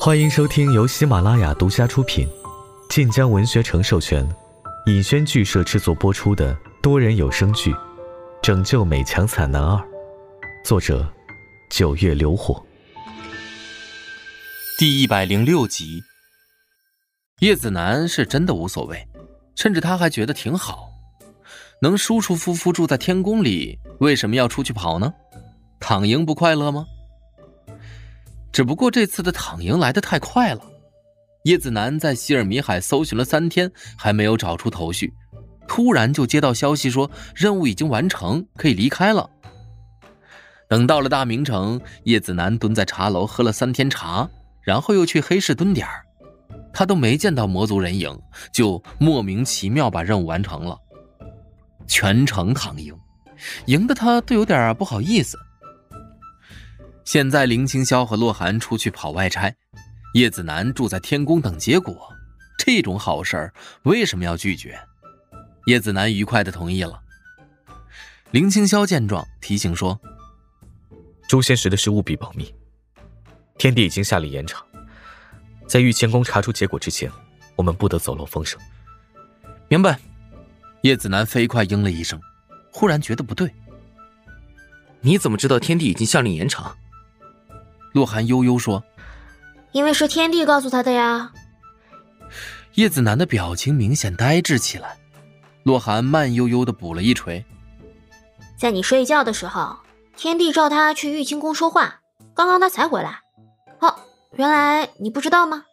欢迎收听由喜马拉雅独家出品、晋江文学城授权、尹轩剧社制作播出的多人有声剧《拯救美强惨男二》，作者：九月流火，第一百零六集。叶子楠是真的无所谓，甚至他还觉得挺好，能舒舒服服住在天宫里，为什么要出去跑呢？躺赢不快乐吗？只不过这次的躺赢来的太快了，叶子楠在希尔米海搜寻了三天，还没有找出头绪，突然就接到消息说任务已经完成，可以离开了。等到了大明城，叶子楠蹲在茶楼喝了三天茶，然后又去黑市蹲点儿，他都没见到魔族人影，就莫名其妙把任务完成了，全程躺赢，赢的他都有点不好意思。现在林青霄和洛寒出去跑外差，叶子楠住在天宫等结果。这种好事为什么要拒绝？叶子楠愉快的同意了。林青霄见状提醒说：“诛仙石的事务必保密，天帝已经下令严查，在玉谦宫查出结果之前，我们不得走漏风声。”明白。叶子楠飞快应了一声，忽然觉得不对：“你怎么知道天帝已经下令严查？”洛寒悠悠说：“因为是天帝告诉他的呀。”叶子楠的表情明显呆滞起来。洛寒慢悠悠的补了一锤：“在你睡觉的时候，天帝召他去玉清宫说话，刚刚他才回来。哦，原来你不知道吗？”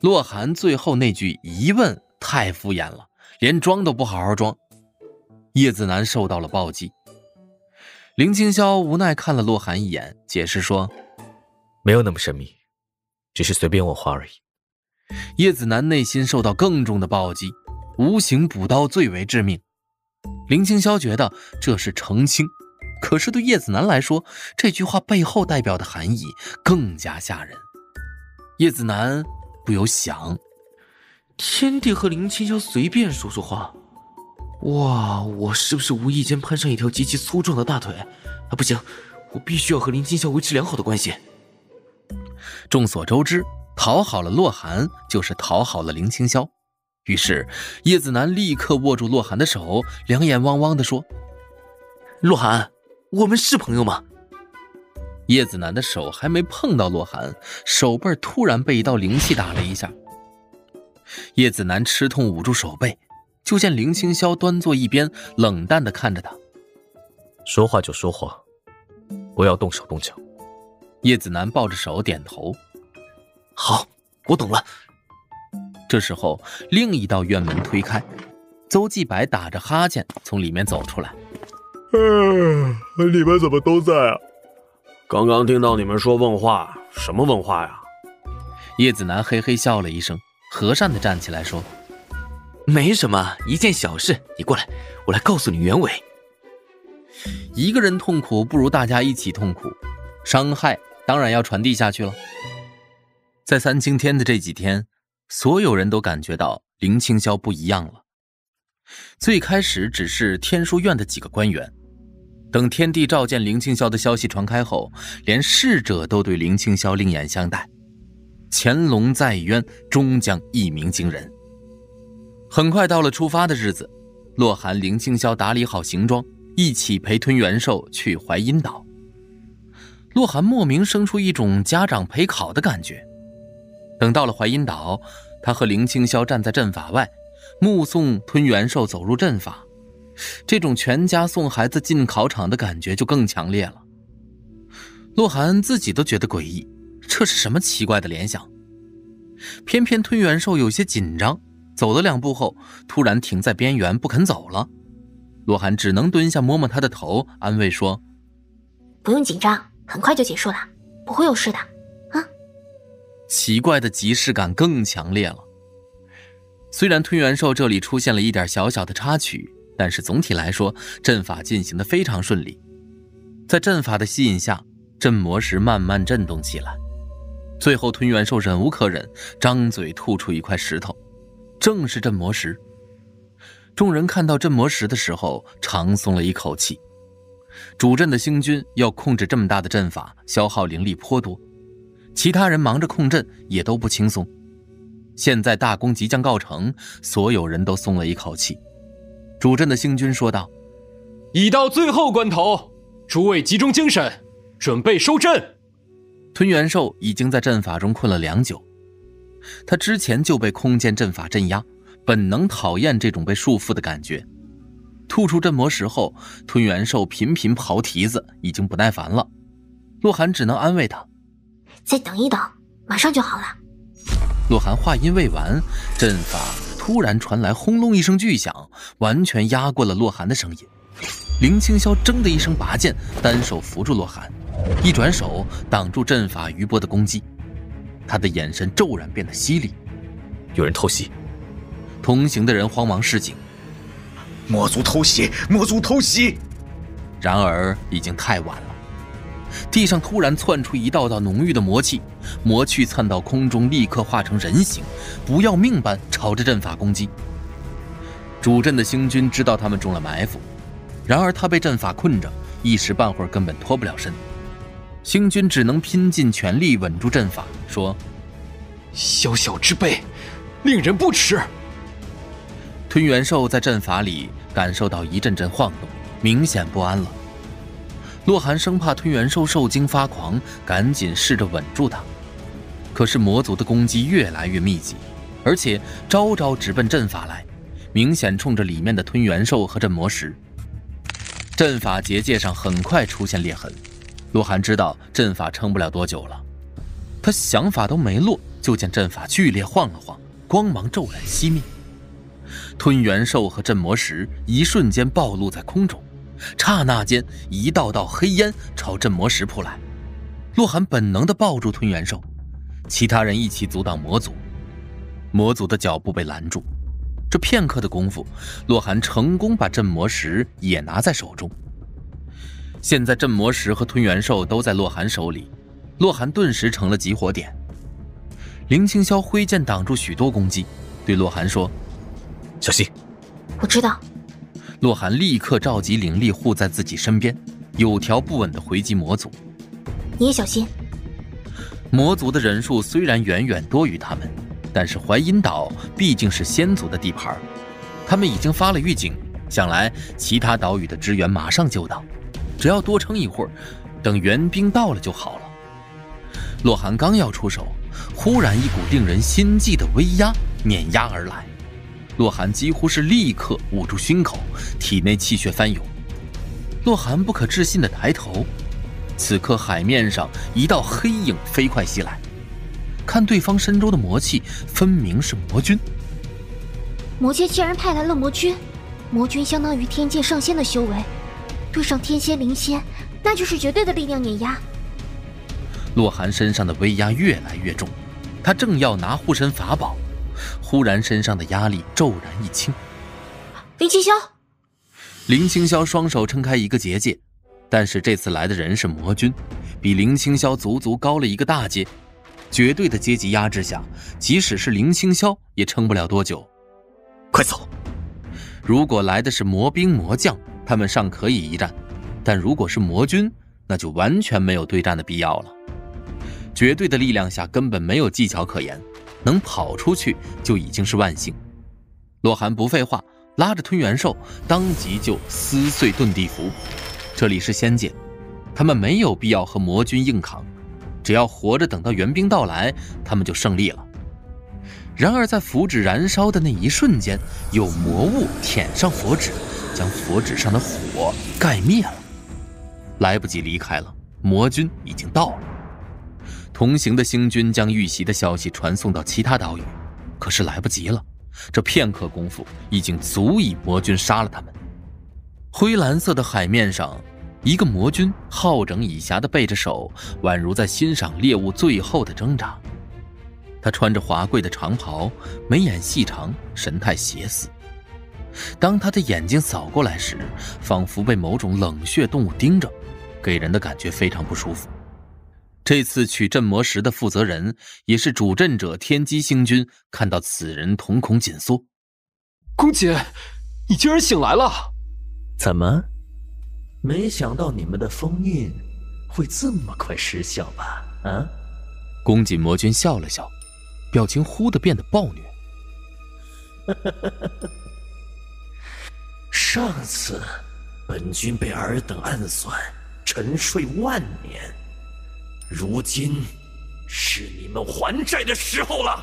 洛寒最后那句疑问太敷衍了，连装都不好好装。叶子楠受到了暴击。林青霄无奈看了洛寒一眼，解释说：“没有那么神秘，只是随便问话而已。”叶子楠内心受到更重的暴击，无形补刀最为致命。林青霄觉得这是澄清，可是对叶子楠来说，这句话背后代表的含义更加吓人。叶子楠不由想：天帝和林青霄随便说说话。哇！我是不是无意间攀上一条极其粗壮的大腿？啊，不行，我必须要和林青霄维持良好的关系。众所周知，讨好了洛寒就是讨好了林青霄。于是，叶子楠立刻握住洛寒的手，两眼汪汪地说：“洛寒，我们是朋友吗？”叶子楠的手还没碰到洛寒，手背突然被一道灵气打了一下。叶子楠吃痛捂住手背。就见林青霄端坐一边，冷淡的看着他。说话就说话，不要动手动脚。叶子楠抱着手点头。好，我懂了。这时候，另一道院门推开，邹继白打着哈欠从里面走出来。嗯，你们怎么都在啊？刚刚听到你们说问话，什么问话呀？叶子楠嘿嘿笑了一声，和善的站起来说。没什么，一件小事。你过来，我来告诉你原委。一个人痛苦不如大家一起痛苦，伤害当然要传递下去了。在三清天的这几天，所有人都感觉到林青霄不一样了。最开始只是天书院的几个官员，等天帝召见林青霄的消息传开后，连侍者都对林青霄另眼相待。乾隆在渊，终将一鸣惊人。很快到了出发的日子，洛寒、林青霄打理好行装，一起陪吞元兽去淮阴岛。洛寒莫名生出一种家长陪考的感觉。等到了淮阴岛，他和林青霄站在阵法外，目送吞元兽走入阵法，这种全家送孩子进考场的感觉就更强烈了。洛寒自己都觉得诡异，这是什么奇怪的联想？偏偏吞元兽有些紧张。走了两步后，突然停在边缘不肯走了。洛寒只能蹲下摸摸他的头，安慰说：“不用紧张，很快就结束了，不会有事的。”啊！奇怪的即视感更强烈了。虽然吞元兽这里出现了一点小小的插曲，但是总体来说，阵法进行的非常顺利。在阵法的吸引下，镇魔石慢慢震动起来。最后，吞元兽忍无可忍，张嘴吐出一块石头。正是镇魔石。众人看到镇魔石的时候，长松了一口气。主阵的星君要控制这么大的阵法，消耗灵力颇多。其他人忙着控阵，也都不轻松。现在大功即将告成，所有人都松了一口气。主阵的星君说道：“已到最后关头，诸位集中精神，准备收阵。”吞元兽已经在阵法中困了良久，他之前就被空间阵法镇压，本能讨厌这种被束缚的感觉。吐出镇魔石后，吞元兽频频刨蹄子，已经不耐烦了。洛寒只能安慰他：“再等一等，马上就好了。”洛寒话音未完，阵法突然传来轰隆一声巨响，完全压过了洛寒的声音。林青霄铮的一声拔剑，单手扶住洛寒，一转手挡住阵法余波的攻击。他的眼神骤然变得犀利。有人偷袭！同行的人慌忙示警。魔族偷袭！魔族偷袭！然而已经太晚了。地上突然窜出一道道浓郁的魔气，魔气窜到空中，立刻化成人形，不要命般朝着阵法攻击。主阵的星君知道他们中了埋伏，然而他被阵法困着，一时半会儿根本脱不了身。星君只能拼尽全力稳住阵法，说：“小小之辈，令人不齿。”吞元兽在阵法里感受到一阵阵晃动，明显不安了。洛寒生怕吞元兽受惊发狂，赶紧试着稳住他。可是魔族的攻击越来越密集，而且招招直奔阵法来，明显冲着里面的吞元兽和镇魔石。阵法结界上很快出现裂痕，洛寒知道阵法撑不了多久了。他想法都没落，就见阵法剧烈晃了晃，光芒骤然熄灭。吞元兽和镇魔石一瞬间暴露在空中。刹那间，一道道黑烟朝镇魔石扑来。洛寒本能地抱住吞元兽，其他人一起阻挡魔族。魔族的脚步被拦住。这片刻的功夫，洛寒成功把镇魔石也拿在手中。现在镇魔石和吞元兽都在洛寒手里，洛寒顿时成了集火点。林青霄挥剑挡住许多攻击，对洛寒说：“小心！”我知道。洛寒立刻召集灵力护在自己身边，有条不紊地回击魔族。你也小心。魔族的人数虽然远远多于他们，但是淮阴岛毕竟是仙族的地盘，他们已经发了预警，想来其他岛屿的支援马上就到，只要多撑一会儿，等援兵到了就好了。洛寒刚要出手，忽然一股令人心悸的威压碾压而来。洛寒几乎是立刻捂住胸口，体内气血翻涌。洛寒不可置信地抬头，此刻海面上一道黑影飞快袭来，看对方身中的魔气，分明是魔君。魔界竟然派来了魔君，魔君相当于天界上仙的修为，对上天仙灵仙，那就是绝对的力量碾压。洛寒身上的威压越来越重，他正要拿护身法宝。忽然，身上的压力骤然一轻。林青霄，林青霄双手撑开一个结界，但是这次来的人是魔君，比林青霄足足高了一个大阶。绝对的阶级压制下，即使是林青霄也撑不了多久。快走！如果来的是魔兵魔将，他们尚可以一战；但如果是魔君，那就完全没有对战的必要了。绝对的力量下，根本没有技巧可言。能跑出去就已经是万幸。洛寒不废话，拉着吞元兽，当即就撕碎遁地符。这里是仙界，他们没有必要和魔君硬扛，只要活着等到援兵到来，他们就胜利了。然而在符纸燃烧的那一瞬间，有魔物舔上佛纸，将佛纸上的火盖灭了。来不及离开了，魔君已经到了。同行的星君将遇袭的消息传送到其他岛屿，可是来不及了。这片刻功夫，已经足以魔君杀了他们。灰蓝色的海面上，一个魔君好整以暇的背着手，宛如在欣赏猎物最后的挣扎。他穿着华贵的长袍，眉眼细长，神态邪肆。当他的眼睛扫过来时，仿佛被某种冷血动物盯着，给人的感觉非常不舒服。这次取镇魔石的负责人，也是主阵者天机星君，看到此人，瞳孔紧缩。公姐，你竟然醒来了！怎么？没想到你们的封印会这么快失效吧？啊？宫瑾魔君笑了笑，表情忽的变得暴虐。上次，本君被尔等暗算，沉睡万年。如今，是你们还债的时候了。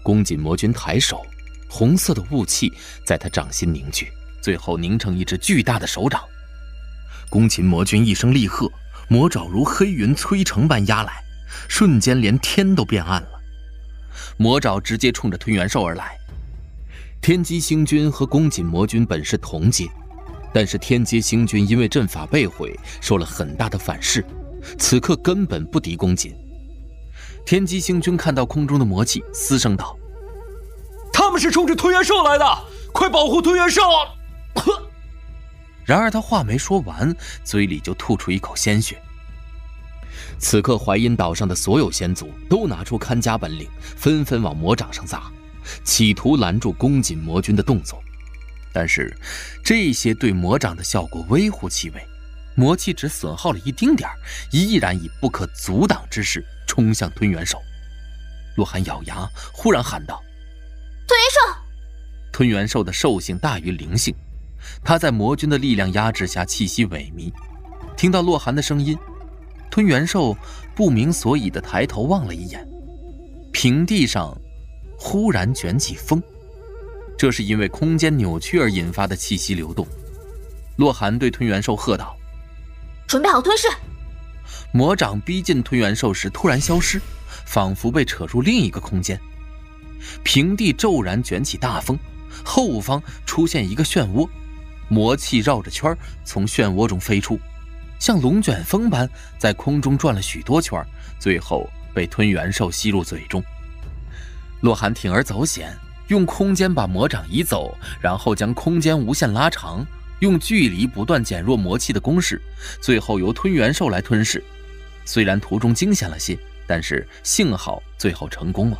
宫锦魔君抬手，红色的雾气在他掌心凝聚，最后凝成一只巨大的手掌。宫锦魔君一声厉喝，魔爪如黑云摧城般压来，瞬间连天都变暗了。魔爪直接冲着吞元兽而来。天机星君和宫锦魔君本是同阶，但是天机星君因为阵法被毁，受了很大的反噬，此刻根本不敌公瑾。天机星君看到空中的魔气，嘶声道：“他们是冲着吞元兽来的，快保护吞元兽！”呵。然而他话没说完，嘴里就吐出一口鲜血。此刻淮阴岛上的所有仙族都拿出看家本领，纷纷往魔掌上砸。企图拦住公瑾魔君的动作，但是这些对魔掌的效果微乎其微，魔气只损耗了一丁点儿，依然以不可阻挡之势冲向吞元兽。洛寒咬牙，忽然喊道：“吞元兽！”吞元兽的兽性大于灵性，它在魔君的力量压制下气息萎靡。听到洛寒的声音，吞元兽不明所以的抬头望了一眼，平地上。忽然卷起风，这是因为空间扭曲而引发的气息流动。洛寒对吞元兽喝道：“准备好吞噬！”魔掌逼近吞元兽时突然消失，仿佛被扯入另一个空间。平地骤然卷起大风，后方出现一个漩涡，魔气绕着圈从漩涡中飞出，像龙卷风般在空中转了许多圈，最后被吞元兽吸入嘴中。洛寒铤而走险，用空间把魔掌移走，然后将空间无限拉长，用距离不断减弱魔气的攻势，最后由吞元兽来吞噬。虽然途中惊险了些，但是幸好最后成功了。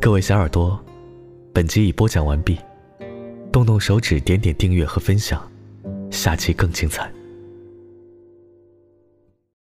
各位小耳朵，本集已播讲完毕，动动手指点点订阅和分享，下期更精彩。